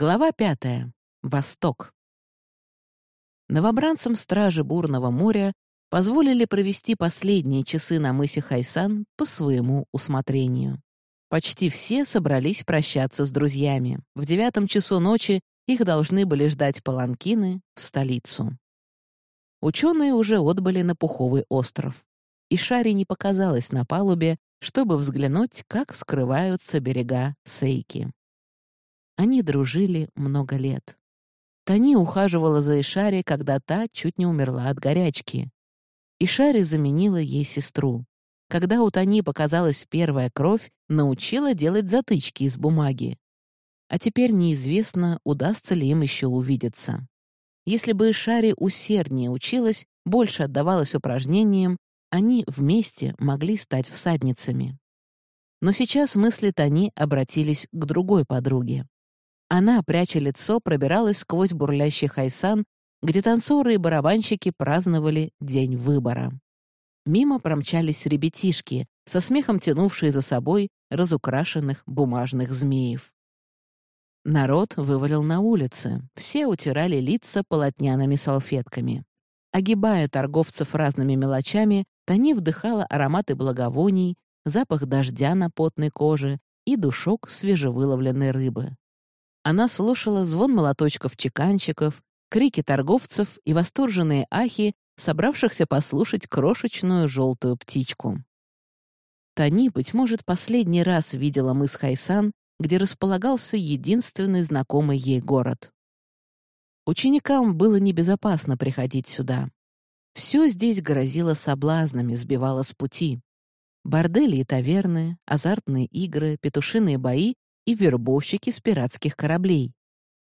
Глава пятая. Восток. Новобранцам стражи Бурного моря позволили провести последние часы на мысе Хайсан по своему усмотрению. Почти все собрались прощаться с друзьями. В девятом часу ночи их должны были ждать паланкины в столицу. Ученые уже отбыли на Пуховый остров. И Шари не показалась на палубе, чтобы взглянуть, как скрываются берега Сейки. Они дружили много лет. Тани ухаживала за Ишари, когда та чуть не умерла от горячки. Ишари заменила ей сестру. Когда у Тани показалась первая кровь, научила делать затычки из бумаги. А теперь неизвестно, удастся ли им еще увидеться. Если бы Ишари усерднее училась, больше отдавалась упражнениям, они вместе могли стать всадницами. Но сейчас мысли Тани обратились к другой подруге. Она, пряча лицо, пробиралась сквозь бурлящий хайсан, где танцоры и барабанщики праздновали День выбора. Мимо промчались ребятишки, со смехом тянувшие за собой разукрашенных бумажных змеев. Народ вывалил на улицы, все утирали лица полотняными салфетками. Огибая торговцев разными мелочами, Тани вдыхала ароматы благовоний, запах дождя на потной коже и душок свежевыловленной рыбы. Она слушала звон молоточков-чеканщиков, крики торговцев и восторженные ахи, собравшихся послушать крошечную желтую птичку. Тани, быть может, последний раз видела мыс Хайсан, где располагался единственный знакомый ей город. Ученикам было небезопасно приходить сюда. Все здесь грозило соблазнами, сбивало с пути. Бордели и таверны, азартные игры, петушиные бои и вербовщики с пиратских кораблей.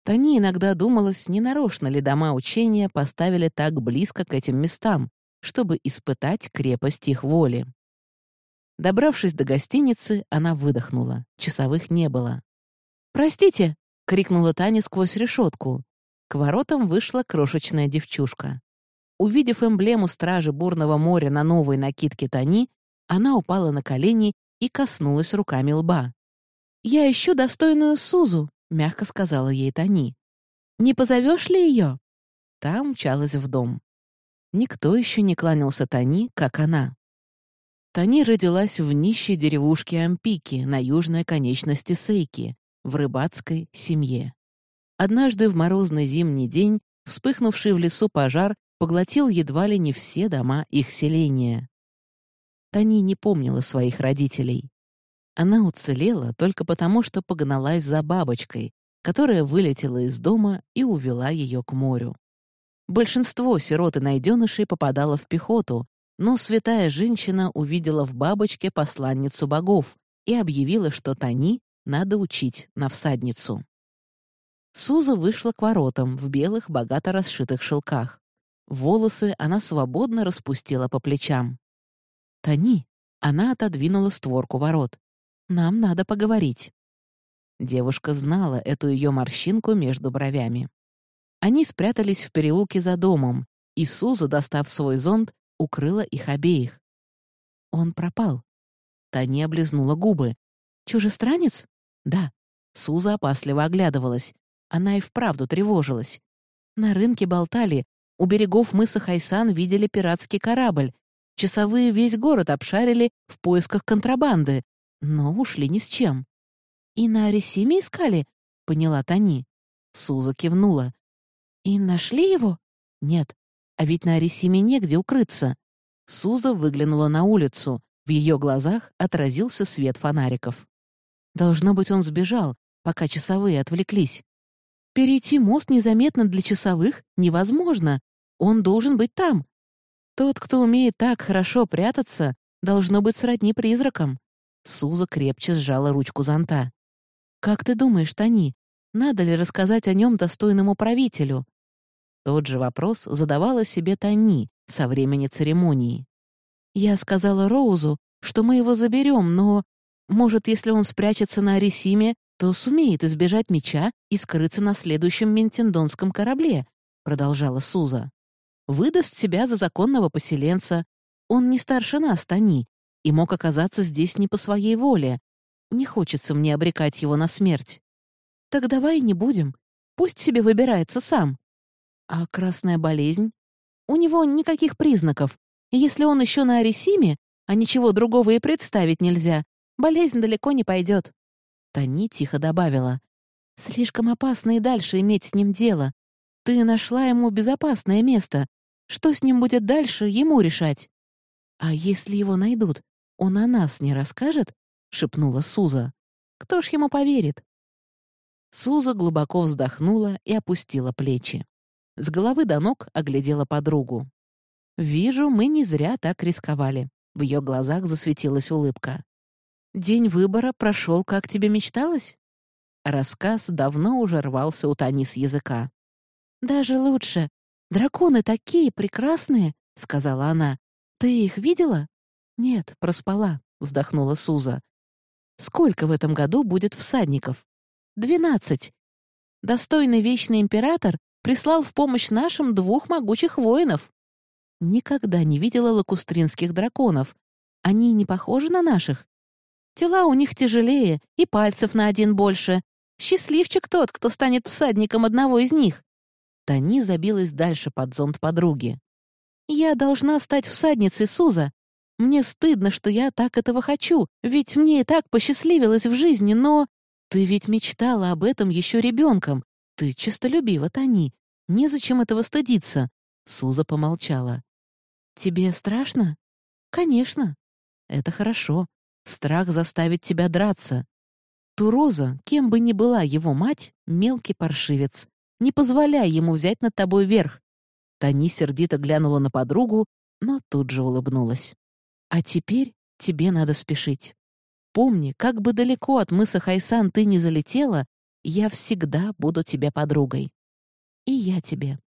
Тони иногда думалось, ненарочно ли дома учения поставили так близко к этим местам, чтобы испытать крепость их воли. Добравшись до гостиницы, она выдохнула. Часовых не было. «Простите!» — крикнула Таня сквозь решетку. К воротам вышла крошечная девчушка. Увидев эмблему стражи бурного моря на новой накидке Тани, она упала на колени и коснулась руками лба. «Я ищу достойную Сузу», — мягко сказала ей Тани. «Не позовешь ли ее?» Та мчалась в дом. Никто еще не кланялся Тани, как она. Тани родилась в нищей деревушке Ампики на южной конечности Сейки, в рыбацкой семье. Однажды в морозный зимний день вспыхнувший в лесу пожар поглотил едва ли не все дома их селения. Тани не помнила своих родителей. Она уцелела только потому, что погналась за бабочкой, которая вылетела из дома и увела ее к морю. Большинство сирот и найденышей попадало в пехоту, но святая женщина увидела в бабочке посланницу богов и объявила, что Тани надо учить на всадницу. Суза вышла к воротам в белых, богато расшитых шелках. Волосы она свободно распустила по плечам. «Тани!» — она отодвинула створку ворот. Нам надо поговорить». Девушка знала эту ее морщинку между бровями. Они спрятались в переулке за домом, и Суза, достав свой зонт, укрыла их обеих. Он пропал. Таня облизнула губы. «Чужестранец?» «Да». Суза опасливо оглядывалась. Она и вправду тревожилась. На рынке болтали. У берегов мыса Хайсан видели пиратский корабль. Часовые весь город обшарили в поисках контрабанды но ушли ни с чем. «И на Аресиме искали?» — поняла Тани. Суза кивнула. «И нашли его?» «Нет. А ведь на Аресиме негде укрыться». Суза выглянула на улицу. В ее глазах отразился свет фонариков. Должно быть, он сбежал, пока часовые отвлеклись. Перейти мост незаметно для часовых невозможно. Он должен быть там. Тот, кто умеет так хорошо прятаться, должно быть сродни призракам. Суза крепче сжала ручку зонта. «Как ты думаешь, Тони, надо ли рассказать о нем достойному правителю?» Тот же вопрос задавала себе Тони со времени церемонии. «Я сказала Роузу, что мы его заберем, но, может, если он спрячется на Арисиме, то сумеет избежать меча и скрыться на следующем ментендонском корабле», — продолжала Суза. «Выдаст себя за законного поселенца. Он не старше нас, Тони, и мог оказаться здесь не по своей воле. Не хочется мне обрекать его на смерть. Так давай не будем. Пусть себе выбирается сам. А красная болезнь? У него никаких признаков. Если он еще на Арисиме, а ничего другого и представить нельзя, болезнь далеко не пойдет. Тани тихо добавила. «Слишком опасно и дальше иметь с ним дело. Ты нашла ему безопасное место. Что с ним будет дальше, ему решать». «А если его найдут, он о нас не расскажет?» — шепнула Суза. «Кто ж ему поверит?» Суза глубоко вздохнула и опустила плечи. С головы до ног оглядела подругу. «Вижу, мы не зря так рисковали». В ее глазах засветилась улыбка. «День выбора прошел, как тебе мечталось?» Рассказ давно уже рвался у Тани с языка. «Даже лучше. Драконы такие прекрасные», — сказала она. «Ты их видела?» «Нет, проспала», — вздохнула Суза. «Сколько в этом году будет всадников?» «Двенадцать. Достойный вечный император прислал в помощь нашим двух могучих воинов. Никогда не видела лакустринских драконов. Они не похожи на наших. Тела у них тяжелее и пальцев на один больше. Счастливчик тот, кто станет всадником одного из них. Тани забилась дальше под зонт подруги. «Я должна стать всадницей Суза. Мне стыдно, что я так этого хочу, ведь мне и так посчастливилось в жизни, но... Ты ведь мечтала об этом еще ребенком. Ты честолюбива, Тани. Незачем этого стыдиться». Суза помолчала. «Тебе страшно?» «Конечно. Это хорошо. Страх заставит тебя драться. Туроза, кем бы ни была его мать, мелкий паршивец. Не позволяй ему взять над тобой верх. Тани сердито глянула на подругу, но тут же улыбнулась. А теперь тебе надо спешить. Помни, как бы далеко от мыса Хайсан ты не залетела, я всегда буду тебе подругой. И я тебе.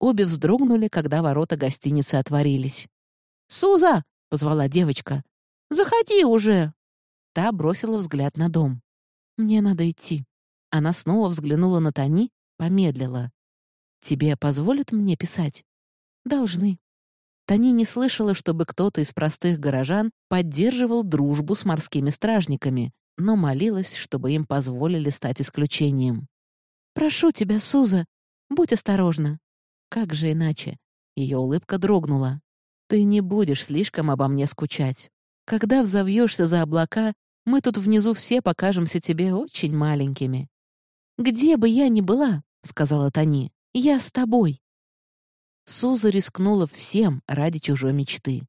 Обе вздрогнули, когда ворота гостиницы отворились. «Суза!» — позвала девочка. «Заходи уже!» Та бросила взгляд на дом. «Мне надо идти». Она снова взглянула на Тони, помедлила. «Тебе позволят мне писать?» «Должны». Тони не слышала, чтобы кто-то из простых горожан поддерживал дружбу с морскими стражниками, но молилась, чтобы им позволили стать исключением. «Прошу тебя, Суза, будь осторожна». «Как же иначе?» Ее улыбка дрогнула. «Ты не будешь слишком обо мне скучать. Когда взовьешься за облака, мы тут внизу все покажемся тебе очень маленькими». «Где бы я ни была», — сказала Тони, — «я с тобой». Суза рискнула всем ради чужой мечты.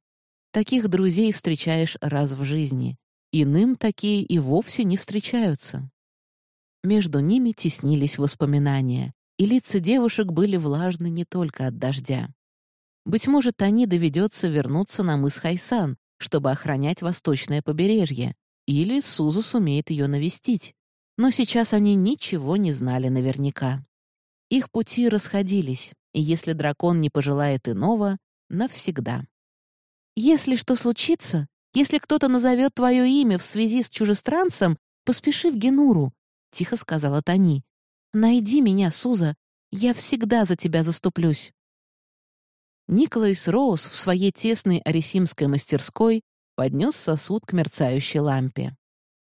Таких друзей встречаешь раз в жизни. Иным такие и вовсе не встречаются. Между ними теснились воспоминания, и лица девушек были влажны не только от дождя. Быть может, Тони доведется вернуться на мыс Хайсан, чтобы охранять восточное побережье, или Суза сумеет ее навестить. Но сейчас они ничего не знали наверняка. Их пути расходились, и если дракон не пожелает иного, навсегда. «Если что случится, если кто-то назовет твое имя в связи с чужестранцем, поспеши в Генуру», — тихо сказала Тони. «Найди меня, Суза, я всегда за тебя заступлюсь». Николас Роуз в своей тесной арисимской мастерской поднес сосуд к мерцающей лампе.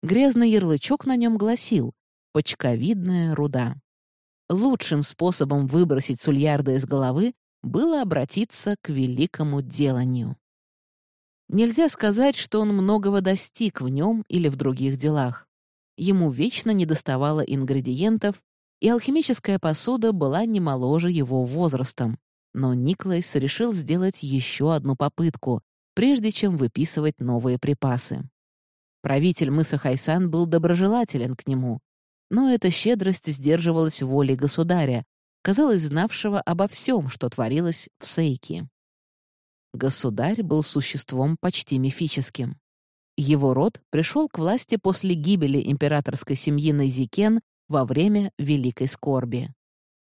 Грязный ярлычок на нем гласил «Почковидная руда». Лучшим способом выбросить Сульярда из головы было обратиться к великому деланию. Нельзя сказать, что он многого достиг в нем или в других делах. Ему вечно недоставало ингредиентов, и алхимическая посуда была не моложе его возрастом. Но Никлайс решил сделать еще одну попытку, прежде чем выписывать новые припасы. Правитель мыса Хайсан был доброжелателен к нему, но эта щедрость сдерживалась волей государя, казалось, знавшего обо всем, что творилось в Сейке. Государь был существом почти мифическим. Его род пришел к власти после гибели императорской семьи Найзикен во время Великой Скорби.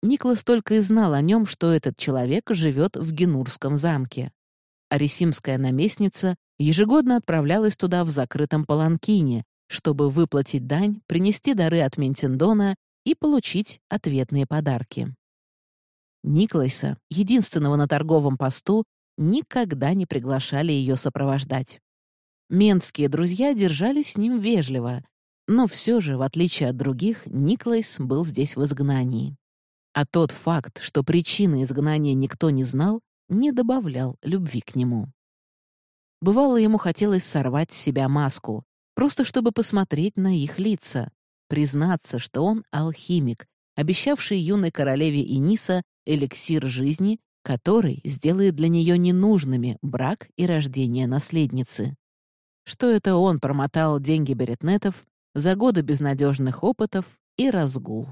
Никлас только и знал о нем, что этот человек живет в Генурском замке. Арисимская наместница ежегодно отправлялась туда в закрытом паланкине, чтобы выплатить дань, принести дары от Ментендона и получить ответные подарки. Никлайса, единственного на торговом посту, никогда не приглашали ее сопровождать. Ментские друзья держались с ним вежливо, Но все же, в отличие от других, Никлайс был здесь в изгнании. А тот факт, что причины изгнания никто не знал, не добавлял любви к нему. Бывало, ему хотелось сорвать с себя маску, просто чтобы посмотреть на их лица, признаться, что он алхимик, обещавший юной королеве Иниса эликсир жизни, который сделает для нее ненужными брак и рождение наследницы. Что это он промотал деньги беретнетов за годы безнадежных опытов и разгул.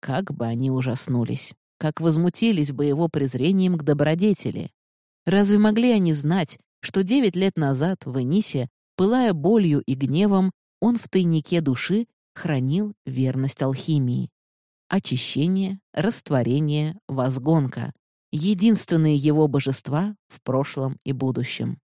Как бы они ужаснулись, как возмутились бы его презрением к добродетели. Разве могли они знать, что девять лет назад в Энисе, пылая болью и гневом, он в тайнике души хранил верность алхимии? Очищение, растворение, возгонка — единственные его божества в прошлом и будущем.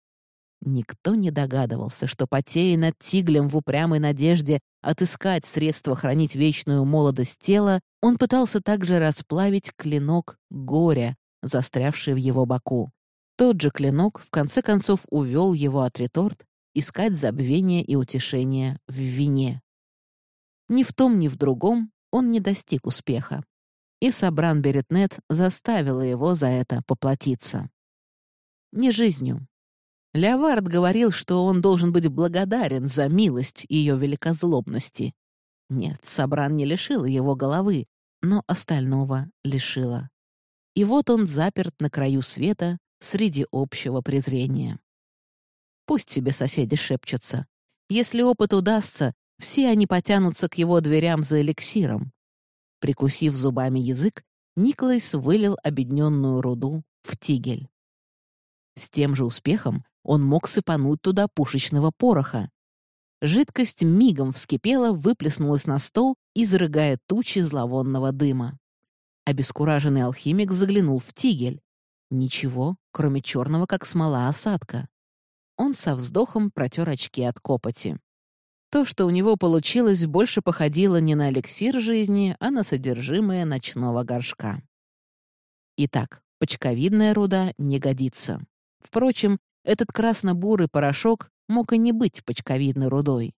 Никто не догадывался, что, потея над тиглем в упрямой надежде отыскать средства хранить вечную молодость тела, он пытался также расплавить клинок горя, застрявший в его боку. Тот же клинок, в конце концов, увел его от реторт искать забвение и утешение в вине. Ни в том, ни в другом он не достиг успеха. И Сабран Беретнет заставила его за это поплатиться. Не жизнью, Леовард говорил, что он должен быть благодарен за милость ее великозлобности. Нет, Сабран не лишила его головы, но остального лишила. И вот он заперт на краю света среди общего презрения. Пусть себе соседи шепчутся. Если опыт удастся, все они потянутся к его дверям за эликсиром. Прикусив зубами язык, Николайс вылил обедненную руду в тигель. С тем же успехом он мог сыпануть туда пушечного пороха. Жидкость мигом вскипела, выплеснулась на стол, изрыгая тучи зловонного дыма. Обескураженный алхимик заглянул в тигель. Ничего, кроме черного, как смола осадка. Он со вздохом протер очки от копоти. То, что у него получилось, больше походило не на эликсир жизни, а на содержимое ночного горшка. Итак, почковидная руда не годится. Впрочем, этот красно-бурый порошок мог и не быть почковидной рудой.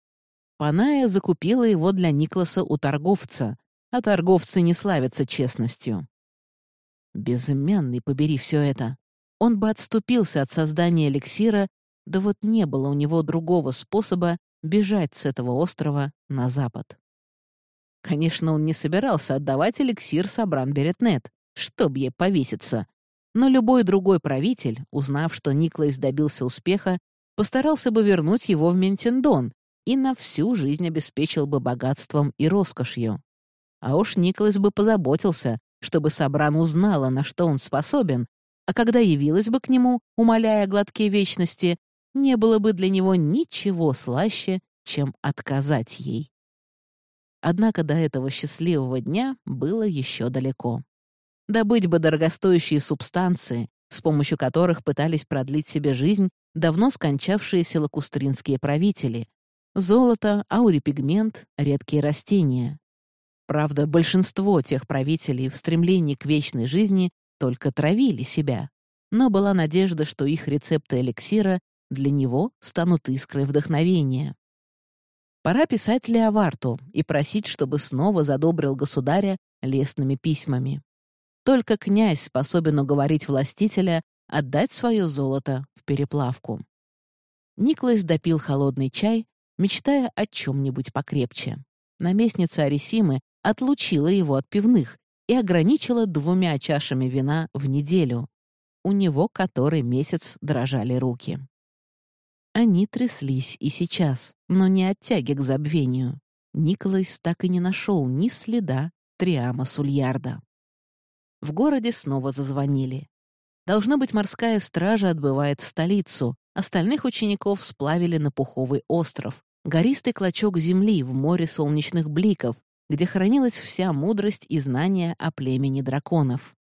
Паная закупила его для Никласа у торговца, а торговцы не славятся честностью. Безымянный, побери все это. Он бы отступился от создания эликсира, да вот не было у него другого способа бежать с этого острова на запад. Конечно, он не собирался отдавать эликсир Сабран Беретнет, чтоб ей повеситься, но любой другой правитель, узнав, что Никлайс добился успеха, постарался бы вернуть его в Ментендон и на всю жизнь обеспечил бы богатством и роскошью. А уж Никлайс бы позаботился, чтобы Сабран узнала, на что он способен, а когда явилась бы к нему, умоляя глотке вечности, не было бы для него ничего слаще, чем отказать ей. Однако до этого счастливого дня было еще далеко. Добыть бы дорогостоящие субстанции, с помощью которых пытались продлить себе жизнь давно скончавшиеся лакустринские правители. Золото, аурипигмент, редкие растения. Правда, большинство тех правителей в стремлении к вечной жизни только травили себя. Но была надежда, что их рецепты эликсира для него станут искрой вдохновения. Пора писать Леоварту и просить, чтобы снова задобрил государя лестными письмами. Только князь способен уговорить властителя отдать свое золото в переплавку. Никлас допил холодный чай, мечтая о чем-нибудь покрепче. Наместница Арисимы отлучила его от пивных и ограничила двумя чашами вина в неделю. У него который месяц дрожали руки. Они тряслись и сейчас, но не от тяги к забвению. Николас так и не нашел ни следа Триама Сульярда. В городе снова зазвонили. Должно быть, морская стража отбывает в столицу. Остальных учеников сплавили на Пуховый остров, гористый клочок земли в море солнечных бликов, где хранилась вся мудрость и знания о племени драконов.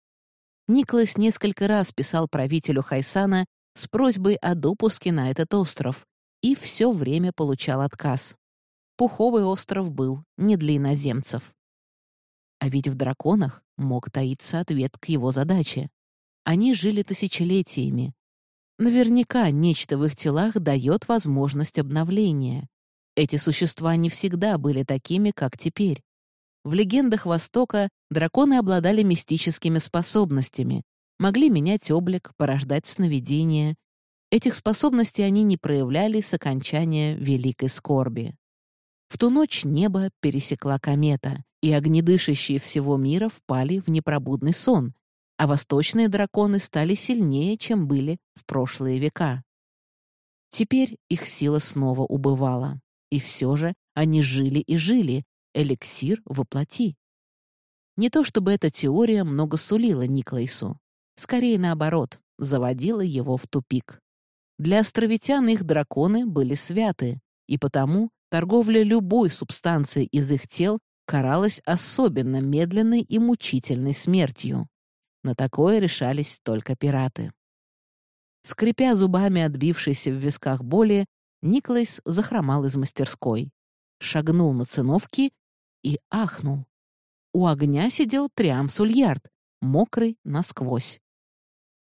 Никлас несколько раз писал правителю Хайсана с просьбой о допуске на этот остров и все время получал отказ. Пуховый остров был не для иноземцев. А ведь в драконах мог таиться ответ к его задаче. Они жили тысячелетиями. Наверняка нечто в их телах дает возможность обновления. Эти существа не всегда были такими, как теперь. В легендах Востока драконы обладали мистическими способностями, могли менять облик, порождать сновидения. Этих способностей они не проявляли с окончания Великой Скорби. В ту ночь небо пересекла комета, и огнедышащие всего мира впали в непробудный сон, а восточные драконы стали сильнее, чем были в прошлые века. Теперь их сила снова убывала, и все же они жили и жили, эликсир воплоти. Не то чтобы эта теория много сулила Никлайсу. Скорее наоборот, заводила его в тупик. Для островитян их драконы были святы, и потому торговля любой субстанцией из их тел каралась особенно медленной и мучительной смертью. На такое решались только пираты. Скрипя зубами отбившейся в висках боли, Никлайс захромал из мастерской, шагнул на циновки и ахнул. У огня сидел Триам Сульярд, мокрый насквозь.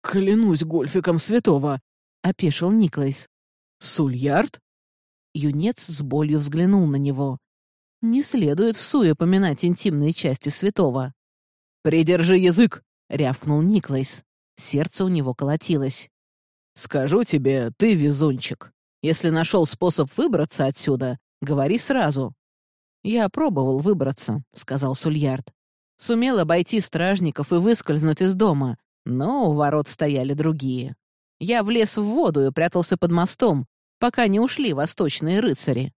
«Клянусь гольфиком святого!» — опешил Никлайс. «Сульярд?» Юнец с болью взглянул на него. Не следует в суе поминать интимные части святого. «Придержи язык!» — рявкнул Никлайс. Сердце у него колотилось. «Скажу тебе, ты везунчик. Если нашел способ выбраться отсюда, говори сразу. «Я пробовал выбраться», — сказал Сульярд. «Сумел обойти стражников и выскользнуть из дома, но у ворот стояли другие. Я влез в воду и прятался под мостом, пока не ушли восточные рыцари».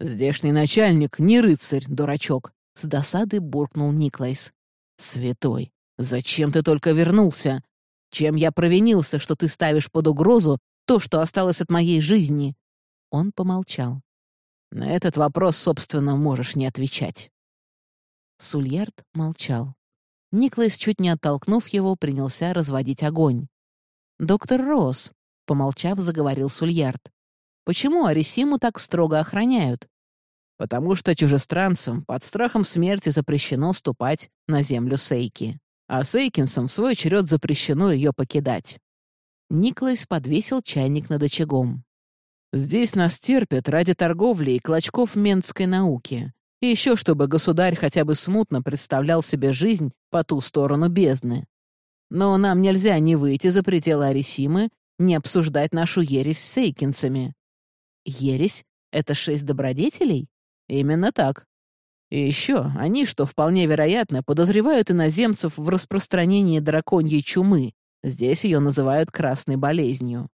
«Здешний начальник не рыцарь, дурачок», — с досады буркнул Никлайс. «Святой, зачем ты только вернулся? Чем я провинился, что ты ставишь под угрозу то, что осталось от моей жизни?» Он помолчал. На этот вопрос, собственно, можешь не отвечать». Сульярд молчал. Никлайс, чуть не оттолкнув его, принялся разводить огонь. «Доктор Росс», — помолчав, заговорил Сульярд, «почему Арисиму так строго охраняют?» «Потому что чужестранцам под страхом смерти запрещено ступать на землю Сейки, а Сейкинсам в свой черед запрещено ее покидать». Никлайс подвесил чайник над очагом. Здесь нас терпят ради торговли и клочков ментской науки. И еще чтобы государь хотя бы смутно представлял себе жизнь по ту сторону бездны. Но нам нельзя ни выйти за пределы Арисимы, ни обсуждать нашу ересь с сейкинцами. Ересь — это шесть добродетелей? Именно так. И еще они, что вполне вероятно, подозревают иноземцев в распространении драконьей чумы. Здесь ее называют красной болезнью.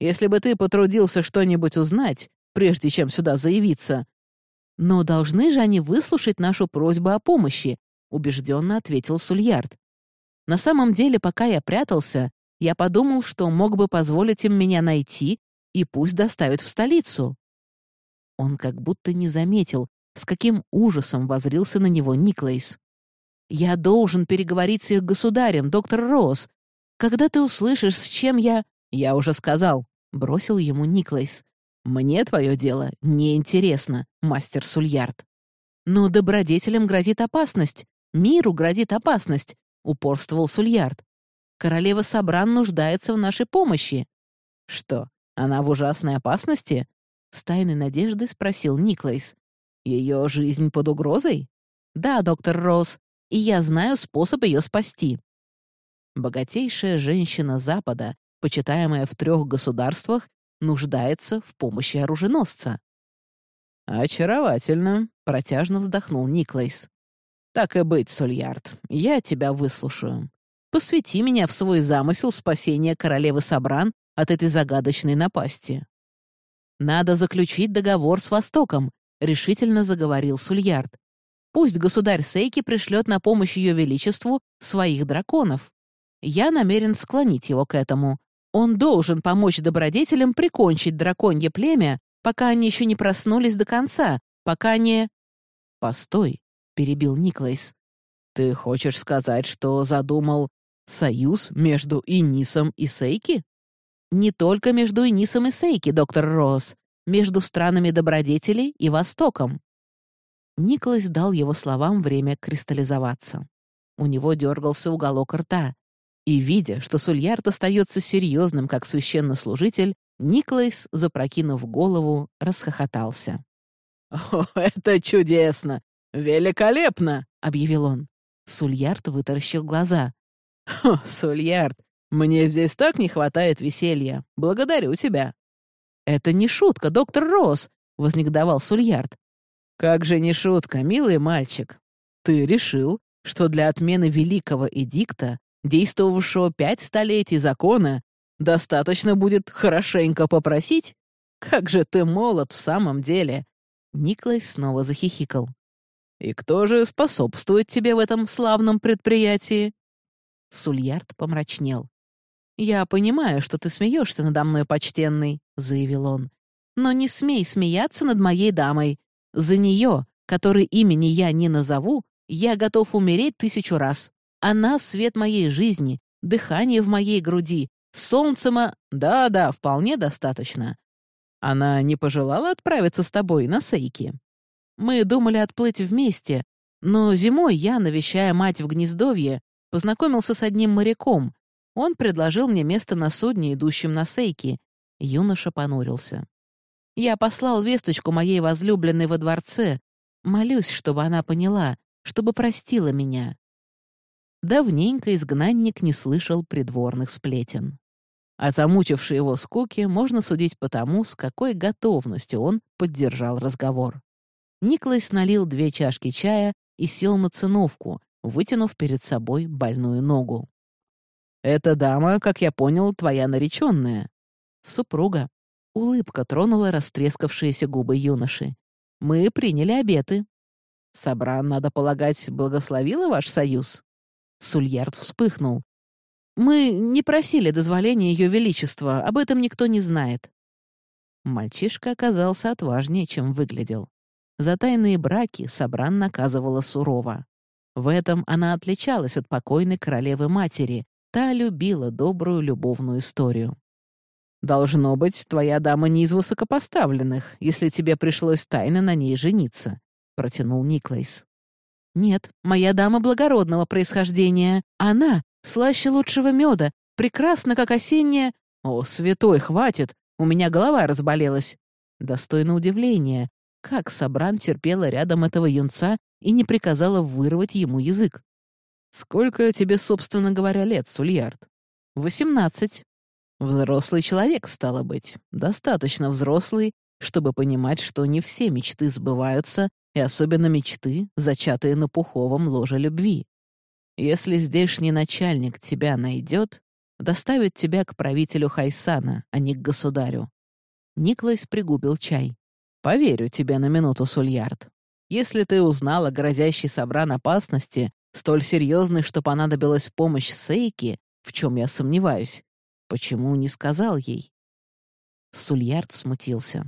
Если бы ты потрудился что-нибудь узнать, прежде чем сюда заявиться. Но должны же они выслушать нашу просьбу о помощи, убежденно ответил Сульярд. На самом деле, пока я прятался, я подумал, что мог бы позволить им меня найти и пусть доставят в столицу. Он как будто не заметил, с каким ужасом возрился на него Никлейс. «Я должен переговорить с их государем, доктор Росс. Когда ты услышишь, с чем я...» «Я уже сказал», — бросил ему Никлайс. «Мне твое дело неинтересно, мастер Сульярд». «Но добродетелям грозит опасность, миру грозит опасность», — упорствовал Сульярд. «Королева Сабран нуждается в нашей помощи». «Что, она в ужасной опасности?» — с тайной надеждой спросил Никлайс. «Ее жизнь под угрозой?» «Да, доктор Росс, и я знаю способ ее спасти». Богатейшая женщина Запада почитаемая в трех государствах, нуждается в помощи оруженосца. «Очаровательно», — протяжно вздохнул Никлайс. «Так и быть, Сульярд, я тебя выслушаю. Посвяти меня в свой замысел спасения королевы Сабран от этой загадочной напасти». «Надо заключить договор с Востоком», — решительно заговорил Сульярд. «Пусть государь Сейки пришлет на помощь ее величеству своих драконов. Я намерен склонить его к этому. Он должен помочь добродетелям прикончить драконье племя, пока они еще не проснулись до конца, пока не... «Постой», — перебил Никлайс. «Ты хочешь сказать, что задумал союз между Инисом и Сейки?» «Не только между Инисом и Сейки, доктор Росс, между странами добродетелей и Востоком». Никлайс дал его словам время кристаллизоваться. У него дергался уголок рта, и, видя, что Сульярд остается серьезным как священнослужитель, Никлайс, запрокинув голову, расхохотался. «О, это чудесно! Великолепно!» — объявил он. Сульярд вытаращил глаза. «Хо, Сульярд, мне здесь так не хватает веселья. Благодарю тебя». «Это не шутка, доктор Росс!» — вознегодовал Сульярд. «Как же не шутка, милый мальчик. Ты решил, что для отмены великого эдикта, действовавшего пять столетий закона, достаточно будет хорошенько попросить? Как же ты молод в самом деле!» Никлай снова захихикал. «И кто же способствует тебе в этом славном предприятии?» Сульярд помрачнел. «Я понимаю, что ты смеешься надо мной, почтенный», — заявил он. «Но не смей смеяться над моей дамой. За нее, которой имени я не назову, я готов умереть тысячу раз. Она — свет моей жизни, дыхание в моей груди, солнцема... Да-да, вполне достаточно. Она не пожелала отправиться с тобой на Сейки? Мы думали отплыть вместе, но зимой я, навещая мать в гнездовье, познакомился с одним моряком, он предложил мне место на судне, идущем на Сейки. Юноша понурился. Я послал весточку моей возлюбленной во дворце. Молюсь, чтобы она поняла, чтобы простила меня. Давненько изгнанник не слышал придворных сплетен. О замучившей его скуке можно судить по тому, с какой готовностью он поддержал разговор. Никлайс налил две чашки чая и сел на циновку, вытянув перед собой больную ногу. «Эта дама, как я понял, твоя нареченная». «Супруга». Улыбка тронула растрескавшиеся губы юноши. «Мы приняли обеты». «Собран, надо полагать, благословила ваш союз?» Сульярд вспыхнул. «Мы не просили дозволения Ее Величества, об этом никто не знает». Мальчишка оказался отважнее, чем выглядел. За тайные браки Собран наказывала сурово. В этом она отличалась от покойной королевы-матери, Та любила добрую любовную историю. «Должно быть, твоя дама не из высокопоставленных, если тебе пришлось тайно на ней жениться», — протянул Никлайс. «Нет, моя дама благородного происхождения. Она слаще лучшего меда, прекрасна, как осенняя...» «О, святой, хватит! У меня голова разболелась!» Достойно удивления, как Сабран терпела рядом этого юнца и не приказала вырвать ему язык. «Сколько тебе, собственно говоря, лет, Сульярд?» «Восемнадцать». «Взрослый человек, стало быть. Достаточно взрослый, чтобы понимать, что не все мечты сбываются, и особенно мечты, зачатые на пуховом ложе любви. Если здешний начальник тебя найдет, доставит тебя к правителю Хайсана, а не к государю». Никлайс пригубил чай. «Поверю тебе на минуту, Сульярд. Если ты узнал о грозящей Собран опасности, столь серьезный, что понадобилась помощь Сейки, в чем я сомневаюсь. Почему не сказал ей? Сульярд смутился.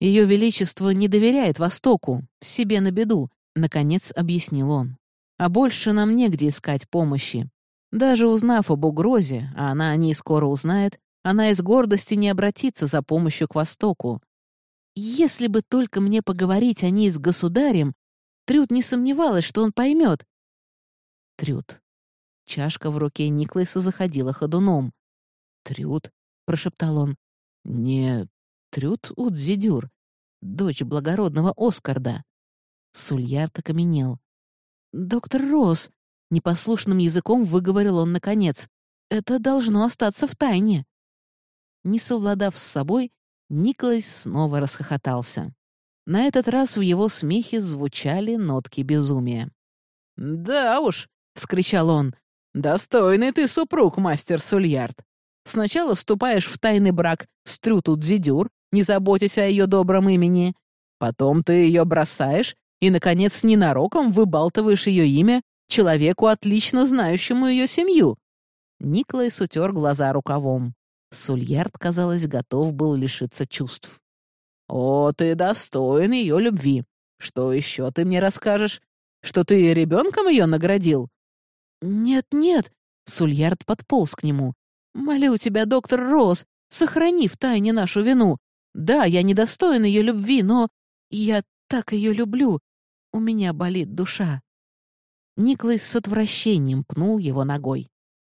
Ее Величество не доверяет Востоку, себе на беду, наконец объяснил он. А больше нам негде искать помощи. Даже узнав об угрозе, а она о ней скоро узнает, она из гордости не обратится за помощью к Востоку. Если бы только мне поговорить о ней с государем, Трюд не сомневалась, что он поймет, Трюд. Чашка в руке Никлайса заходила ходуном. «Трюд?» — прошептал он. «Не Трюд Удзидюр, дочь благородного Оскарда». Сульярд окаменел. «Доктор Росс!» — непослушным языком выговорил он наконец. «Это должно остаться в тайне». Не совладав с собой, Никлайс снова расхохотался. На этот раз в его смехе звучали нотки безумия. «Да уж, — вскричал он. «Достойный ты супруг, мастер Сульярд. Сначала вступаешь в тайный брак с Трютут-Зидюр, не заботясь о ее добром имени. Потом ты ее бросаешь и, наконец, ненароком выбалтываешь ее имя человеку, отлично знающему ее семью». Никлайс утер глаза рукавом. Сульярд, казалось, готов был лишиться чувств. «О, ты достоин ее любви. Что еще ты мне расскажешь? Что ты ребенком ее наградил?» «Нет-нет», — Сульярд подполз к нему. «Молю тебя, доктор Росс, сохрани в тайне нашу вину. Да, я недостоин ее любви, но я так ее люблю. У меня болит душа». Никлайс с отвращением пнул его ногой.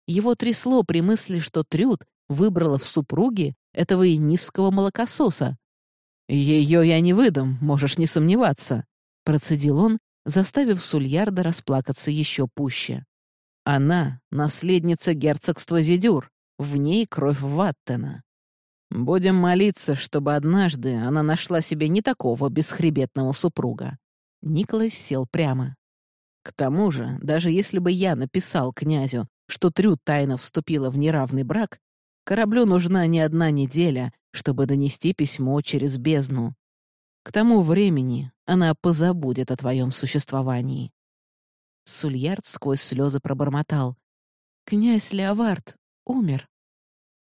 Его трясло при мысли, что Трюд выбрала в супруге этого и низкого молокососа. «Ее я не выдам, можешь не сомневаться», — процедил он, заставив Сульярда расплакаться еще пуще. «Она — наследница герцогства Зидюр, в ней кровь Ваттена. Будем молиться, чтобы однажды она нашла себе не такого бесхребетного супруга». Николас сел прямо. К тому же, даже если бы я написал князю, что Трюд тайно вступила в неравный брак, кораблю нужна не одна неделя, чтобы донести письмо через бездну. К тому времени она позабудет о твоем существовании. Сульярд сквозь слезы пробормотал. «Князь Леовард умер».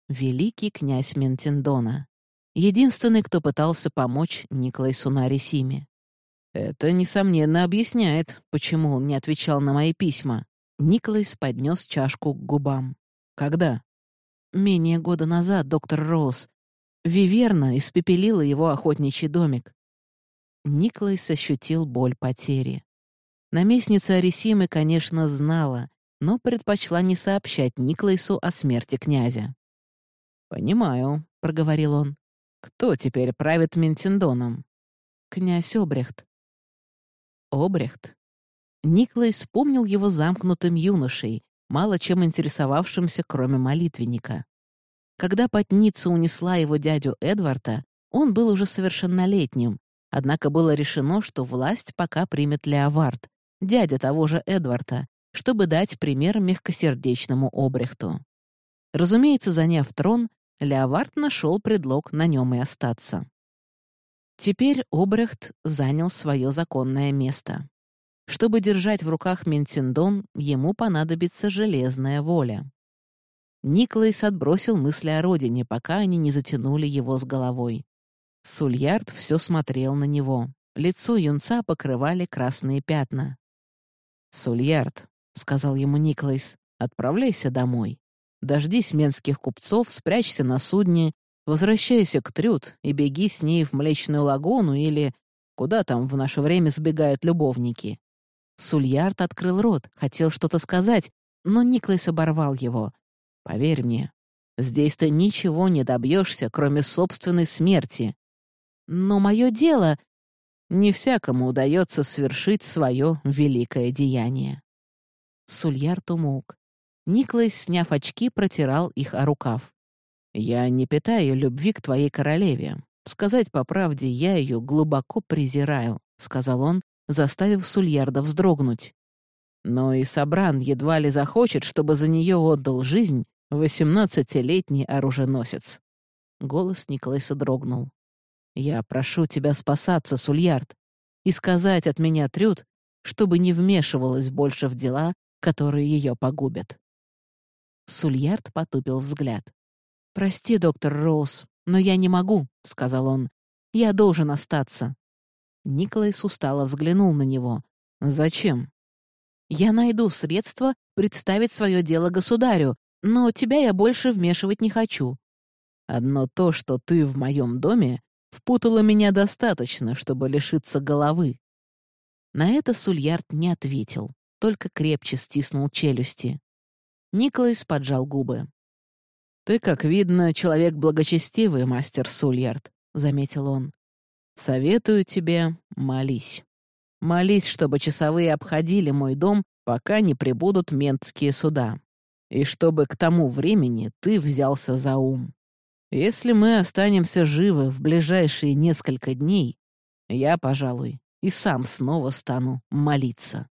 Великий князь Ментендона. Единственный, кто пытался помочь Николайсу Нарисиме. Это, несомненно, объясняет, почему он не отвечал на мои письма. Николайс поднес чашку к губам. Когда? Менее года назад, доктор Роуз. Виверна испепелила его охотничий домик. Николайс ощутил боль потери. Наместница Арисимы, конечно, знала, но предпочла не сообщать Николайсу о смерти князя. «Понимаю», — проговорил он. «Кто теперь правит Ментендоном?» «Князь Обрехт». «Обрехт?» Николай вспомнил его замкнутым юношей, мало чем интересовавшимся, кроме молитвенника. Когда потница унесла его дядю Эдварда, он был уже совершеннолетним, однако было решено, что власть пока примет Леовард, дядя того же Эдварда, чтобы дать пример мягкосердечному Обрехту. Разумеется, заняв трон, Леовард нашел предлог на нем и остаться. Теперь Обрехт занял свое законное место. Чтобы держать в руках Ментиндон, ему понадобится железная воля. Никлайс отбросил мысли о родине, пока они не затянули его с головой. Сульярд все смотрел на него. Лицо юнца покрывали красные пятна. «Сульярд», — сказал ему Никлайс, — «отправляйся домой. Дождись менских купцов, спрячься на судне, возвращайся к Трюд и беги с ней в Млечную лагуну или куда там в наше время сбегают любовники». Сульярд открыл рот, хотел что-то сказать, но Никлайс оборвал его. Поверь мне, здесь ты ничего не добьешься, кроме собственной смерти. Но мое дело... Не всякому удается свершить свое великое деяние. Сульярд умолк. Никлайс, сняв очки, протирал их о рукав. «Я не питаю любви к твоей королеве. Сказать по правде, я ее глубоко презираю», — сказал он, заставив Сульярда вздрогнуть. Но и Сабран едва ли захочет, чтобы за нее отдал жизнь Восемнадцатилетний оруженосец. Голос Николайса дрогнул. «Я прошу тебя спасаться, Сульярд, и сказать от меня Трюд, чтобы не вмешивалась больше в дела, которые ее погубят». Сульярд потупил взгляд. «Прости, доктор Роуз, но я не могу», — сказал он. «Я должен остаться». Николайс устало взглянул на него. «Зачем?» «Я найду средства представить свое дело государю, но тебя я больше вмешивать не хочу. Одно то, что ты в моем доме, впутало меня достаточно, чтобы лишиться головы». На это Сульярд не ответил, только крепче стиснул челюсти. Николайс поджал губы. «Ты, как видно, человек благочестивый, мастер Сульярд», — заметил он. «Советую тебе, молись. Молись, чтобы часовые обходили мой дом, пока не прибудут ментские суда и чтобы к тому времени ты взялся за ум. Если мы останемся живы в ближайшие несколько дней, я, пожалуй, и сам снова стану молиться.